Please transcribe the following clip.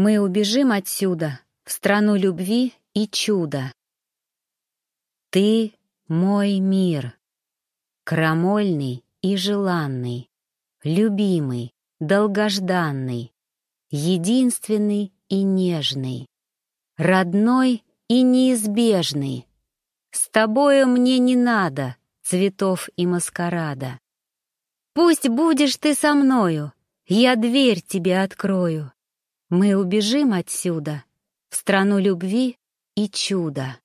Мы убежим отсюда в страну любви и чуда. Ты мой мир, крамольный и желанный, любимый, долгожданный, единственный и нежный, родной и неизбежный. С тобою мне не надо цветов и маскарада. Пусть будешь ты со мною, я дверь тебе открою. Мы убежим отсюда, в страну любви и чуда.